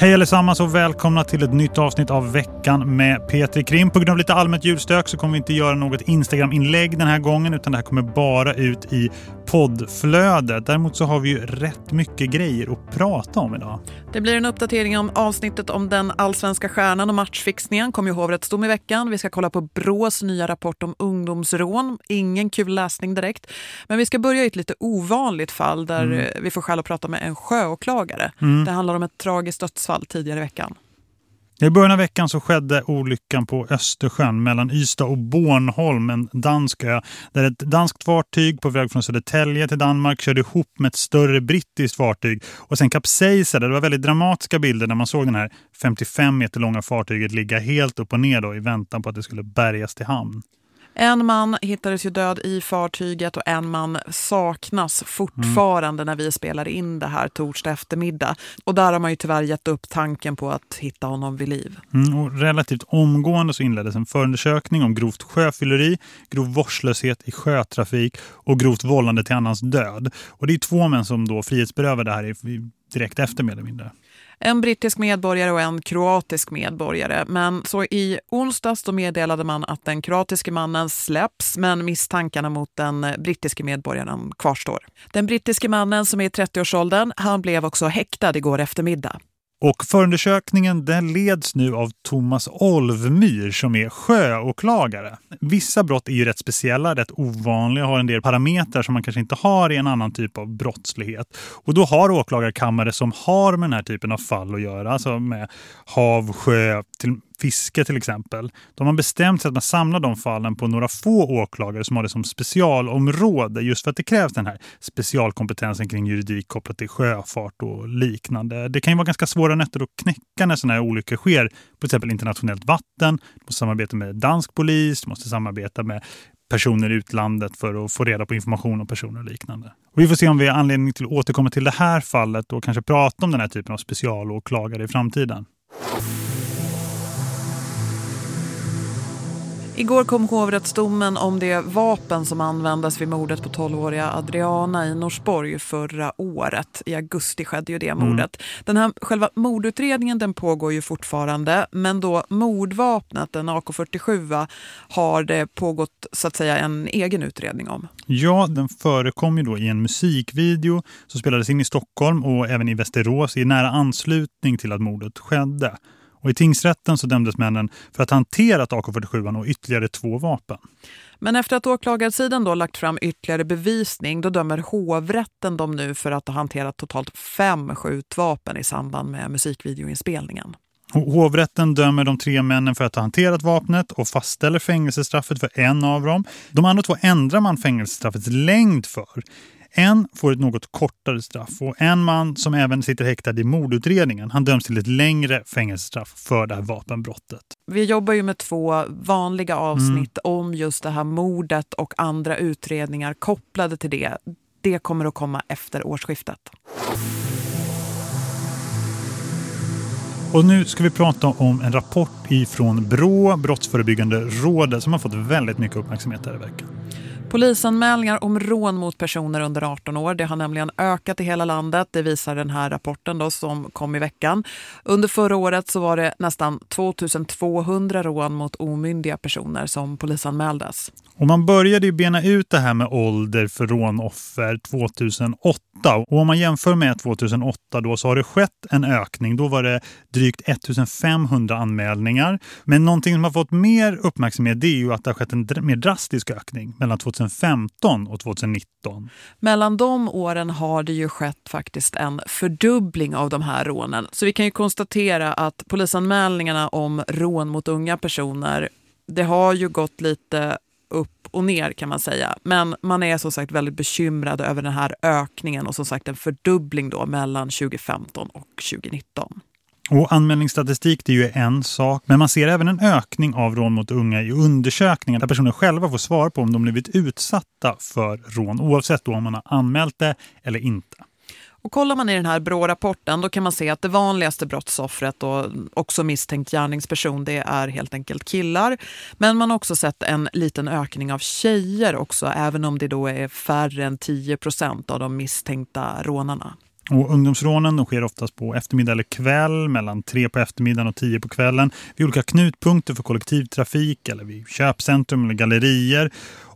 Hej allesammans och välkomna till ett nytt avsnitt av veckan med Petri Krim. På grund av lite allmänt julstök så kommer vi inte göra något Instagram-inlägg den här gången utan det här kommer bara ut i poddflödet. Däremot så har vi ju rätt mycket grejer att prata om idag. Det blir en uppdatering om avsnittet om den allsvenska stjärnan och matchfixningen. Kom ju hovrättsdom i veckan. Vi ska kolla på Brås nya rapport om ungdomsrån. Ingen kul läsning direkt. Men vi ska börja i ett lite ovanligt fall där mm. vi får skäl att prata med en sjöåklagare. Mm. Det handlar om ett tragiskt dödsfall tidigare i veckan. I början av veckan så skedde olyckan på Östersjön mellan Ystad och Bornholm, en dansk ö, där ett danskt fartyg på väg från Södertälje till Danmark körde ihop med ett större brittiskt fartyg och sen kapsejsade. Det var väldigt dramatiska bilder när man såg den här 55 meter långa fartyget ligga helt upp och ner då, i väntan på att det skulle bärgas till hamn. En man hittades ju död i fartyget och en man saknas fortfarande mm. när vi spelar in det här torsdag eftermiddag. Och där har man ju tyvärr gett upp tanken på att hitta honom vid liv. Mm, och relativt omgående så inleddes en förundersökning om grovt sjöfylleri, grov vårdslöshet i sjötrafik och grovt vållande till annans död. Och det är två män som då frihetsberövade här direkt efter mer eller mindre. En brittisk medborgare och en kroatisk medborgare. Men så i onsdags då meddelade man att den kroatiske mannen släpps men misstankarna mot den brittiske medborgaren kvarstår. Den brittiske mannen som är i 30-årsåldern, han blev också häktad igår eftermiddag. Och förundersökningen den leds nu av Thomas Olvmyr som är sjöåklagare. Vissa brott är ju rätt speciella, rätt ovanliga och har en del parametrar som man kanske inte har i en annan typ av brottslighet. Och då har åklagarkammare som har med den här typen av fall att göra, alltså med hav, sjö, till fiske till exempel. De har bestämt sig att man samlar de fallen på några få åklagare som har det som specialområde just för att det krävs den här specialkompetensen kring juridik kopplat till sjöfart och liknande. Det kan ju vara ganska svåra nötter att knäcka när sådana här olyckor sker på till exempel internationellt vatten. Du måste samarbeta med dansk polis, du måste samarbeta med personer i utlandet för att få reda på information om personer och liknande. Och vi får se om vi har anledning till att återkomma till det här fallet och kanske prata om den här typen av specialåklagare i framtiden. Igår kom hovrättsdomen om det vapen som användes vid mordet på 12-åriga Adriana i Norsborg förra året. I augusti skedde ju det mm. mordet. Mm. Den här själva mordutredningen den pågår ju fortfarande men då mordvapnet, en AK47, har det pågått så att säga en egen utredning om. Ja, den förekom ju då i en musikvideo som spelades in i Stockholm och även i Västerås i nära anslutning till att mordet skedde. Och i tingsrätten så dömdes männen för att ha hanterat AK47 och ytterligare två vapen. Men efter att åklagarsidan då lagt fram ytterligare bevisning då dömer hovrätten dem nu för att ha hanterat totalt fem skjutvapen i samband med musikvideoinspelningen. Hovrätten dömer de tre männen för att ha hanterat vapnet och fastställer fängelsestraffet för en av dem. De andra två ändrar man fängelsestraffets längd för. En får ett något kortare straff och en man som även sitter häktad i mordutredningen, han döms till ett längre fängelsestraff för det här vapenbrottet. Vi jobbar ju med två vanliga avsnitt mm. om just det här mordet och andra utredningar kopplade till det. Det kommer att komma efter årsskiftet. Och nu ska vi prata om en rapport ifrån BRÅ, Brottsförebyggande rådet, som har fått väldigt mycket uppmärksamhet här i veckan. Polisanmälningar om rån mot personer under 18 år, det har nämligen ökat i hela landet. Det visar den här rapporten då som kom i veckan. Under förra året så var det nästan 2200 rån mot omyndiga personer som polisanmäldes. Och man började ju bena ut det här med ålder för rånoffer 2008. Och om man jämför med 2008 då så har det skett en ökning. Då var det drygt 1500 anmälningar. Men någonting som har fått mer uppmärksamhet det är ju att det har skett en mer drastisk ökning mellan 2015 och 2019. Mellan de åren har det ju skett faktiskt en fördubbling av de här rånen. Så vi kan ju konstatera att polisanmälningarna om rån mot unga personer det har ju gått lite upp och ner kan man säga. Men man är som sagt väldigt bekymrad över den här ökningen och som sagt en fördubbling då mellan 2015 och 2019. Och anmälningsstatistik det är ju en sak, men man ser även en ökning av rån mot unga i undersökningar där personer själva får svar på om de blivit utsatta för rån, oavsett då om man har anmält det eller inte. Och kollar man i den här BRÅ-rapporten då kan man se att det vanligaste brottsoffret och också misstänkt gärningsperson det är helt enkelt killar. Men man har också sett en liten ökning av tjejer också även om det då är färre än 10 procent av de misstänkta rånarna. Och ungdomsrånen sker oftast på eftermiddag eller kväll mellan tre på eftermiddagen och tio på kvällen vid olika knutpunkter för kollektivtrafik eller vid köpcentrum eller gallerier.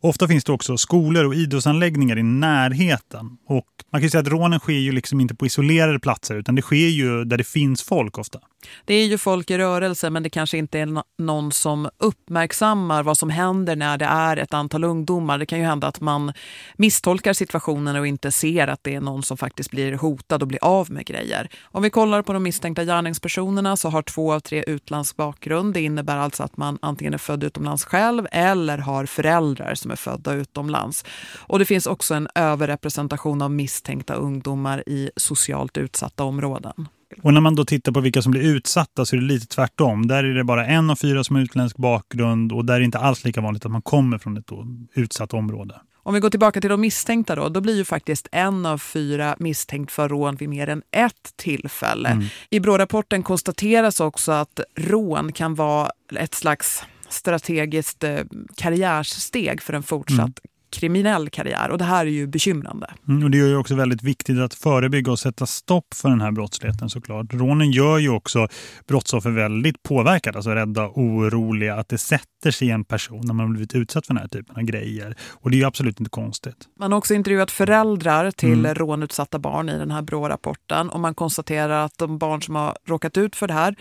Ofta finns det också skolor och idrottsanläggningar i närheten. Och man kan ju säga att rånen sker ju liksom inte på isolerade platser utan det sker ju där det finns folk ofta. Det är ju folk i rörelse men det kanske inte är någon som uppmärksammar vad som händer när det är ett antal ungdomar. Det kan ju hända att man misstolkar situationen och inte ser att det är någon som faktiskt blir hotad och blir av med grejer. Om vi kollar på de misstänkta gärningspersonerna så har två av tre utländsk bakgrund. Det innebär alltså att man antingen är född utomlands själv eller har föräldrar som är födda utomlands. Och det finns också en överrepresentation av misstänkta ungdomar i socialt utsatta områden. Och när man då tittar på vilka som blir utsatta så är det lite tvärtom. Där är det bara en av fyra som har utländsk bakgrund och där är det inte alls lika vanligt att man kommer från ett utsatt område. Om vi går tillbaka till de misstänkta då, då blir ju faktiskt en av fyra misstänkt för rån vid mer än ett tillfälle. Mm. I BRÅ-rapporten konstateras också att rån kan vara ett slags strategiskt eh, karriärsteg för en fortsatt mm kriminell karriär och det här är ju bekymrande. Mm, och det är ju också väldigt viktigt att förebygga och sätta stopp för den här brottsligheten såklart. Rånen gör ju också brottsoffer väldigt påverkade, alltså rädda, oroliga, att det sätter sig i en person när man har blivit utsatt för den här typen av grejer. Och det är ju absolut inte konstigt. Man har också intervjuat föräldrar till mm. rånutsatta barn i den här BRÅ-rapporten och man konstaterar att de barn som har råkat ut för det här,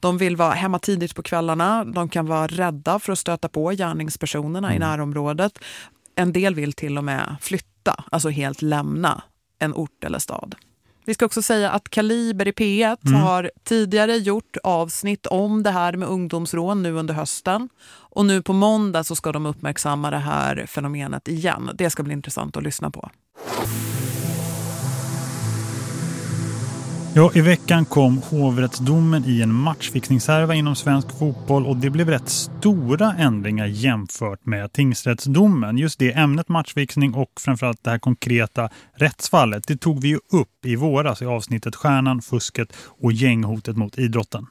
de vill vara hemma tidigt på kvällarna, de kan vara rädda för att stöta på gärningspersonerna mm. i närområdet en del vill till och med flytta, alltså helt lämna en ort eller stad. Vi ska också säga att Kaliber i P1 mm. har tidigare gjort avsnitt om det här med ungdomsrån nu under hösten. Och nu på måndag så ska de uppmärksamma det här fenomenet igen. Det ska bli intressant att lyssna på. Ja, I veckan kom hovrättsdomen i en matchfixningshärva inom svensk fotboll och det blev rätt stora ändringar jämfört med tingsrättsdomen. Just det ämnet matchfixning och framförallt det här konkreta rättsfallet, det tog vi ju upp i våras i avsnittet Stjärnan, fusket och gänghotet mot idrotten.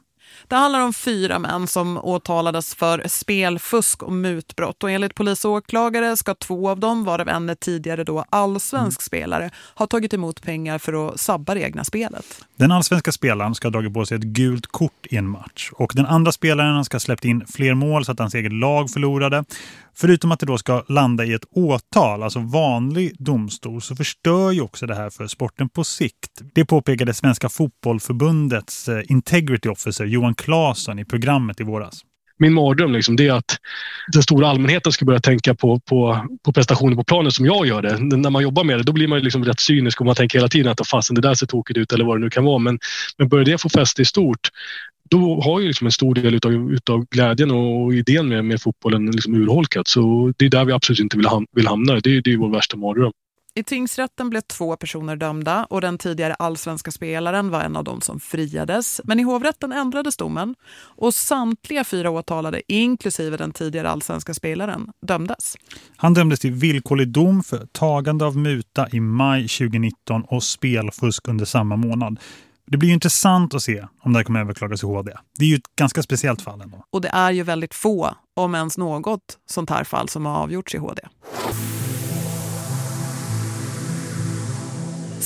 Det handlar om fyra män som åtalades för spelfusk och mutbrott. Och enligt polis och åklagare ska två av dem, varav en tidigare då allsvensk mm. spelare, ha tagit emot pengar för att sabba det egna spelet. Den allsvenska spelaren ska ha dragit på sig ett gult kort i en match. Och den andra spelaren ska ha släppt in fler mål så att hans eget lag förlorade. Förutom att det då ska landa i ett åtal, alltså vanlig domstol, så förstör ju också det här för sporten på sikt. Det påpekade Svenska fotbollförbundets eh, Integrity Officer Johan Claesson i programmet i våras min mardröm liksom, det är att den stora allmänheten ska börja tänka på, på, på prestationer på planen som jag gör det. När man jobbar med det, då blir man liksom rätt cynisk och man tänker hela tiden att fasen, det där ser tokigt ut eller vad det nu kan vara. Men, men börjar det få fäste i stort, då har ju liksom en stor del utav, utav glädjen och idén med, med fotbollen liksom urholkats. Så det är där vi absolut inte vill, ham vill hamna. Det, det är vår värsta mardröm. I tingsrätten blev två personer dömda och den tidigare allsvenska spelaren var en av dem som friades. Men i hovrätten ändrades domen och samtliga fyra åtalade, inklusive den tidigare allsvenska spelaren, dömdes. Han dömdes till villkorlig dom för tagande av muta i maj 2019 och spelfusk under samma månad. Det blir intressant att se om det här kommer överklagas i HD. Det är ju ett ganska speciellt fall ändå. Och det är ju väldigt få, om ens något, sånt här fall som har avgjorts i HD.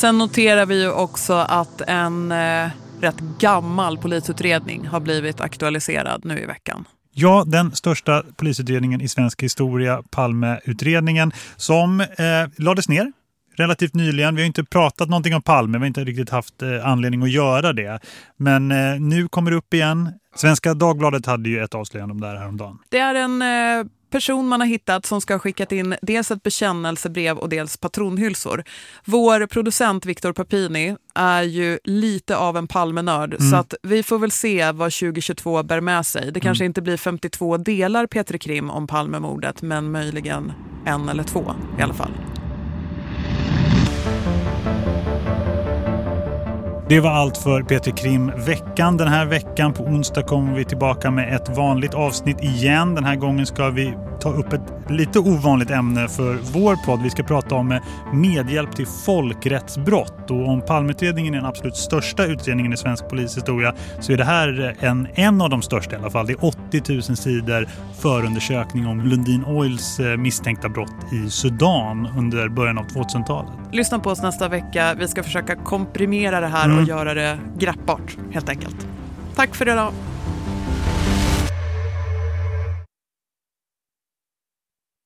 Sen noterar vi ju också att en eh, rätt gammal polisutredning har blivit aktualiserad nu i veckan. Ja, den största polisutredningen i svensk historia, Palmeutredningen, som eh, lades ner relativt nyligen. Vi har inte pratat någonting om Palme, vi har inte riktigt haft eh, anledning att göra det. Men eh, nu kommer det upp igen. Svenska Dagbladet hade ju ett avslöjande om det här häromdagen. Det är en eh, person man har hittat som ska ha skickat in dels ett bekännelsebrev och dels patronhylsor. Vår producent Viktor Papini är ju lite av en Palmenörd mm. så att vi får väl se vad 2022 bär med sig. Det kanske mm. inte blir 52 delar Petri Krim om Palmemordet men möjligen en eller två i alla fall. Det var allt för Peter Krim veckan. Den här veckan på onsdag kommer vi tillbaka med ett vanligt avsnitt igen. Den här gången ska vi ta upp ett lite ovanligt ämne för vår podd. Vi ska prata om medhjälp till folkrättsbrott. Och om Palmeutredningen är den absolut största utredningen i svensk polishistoria så är det här en, en av de största i alla fall. Det är 80 000 sidor förundersökning om Lundin Oils eh, misstänkta brott i Sudan under början av 2000-talet. Lyssna på oss nästa vecka. Vi ska försöka komprimera det här mm och göra det greppbart helt enkelt. Tack för idag.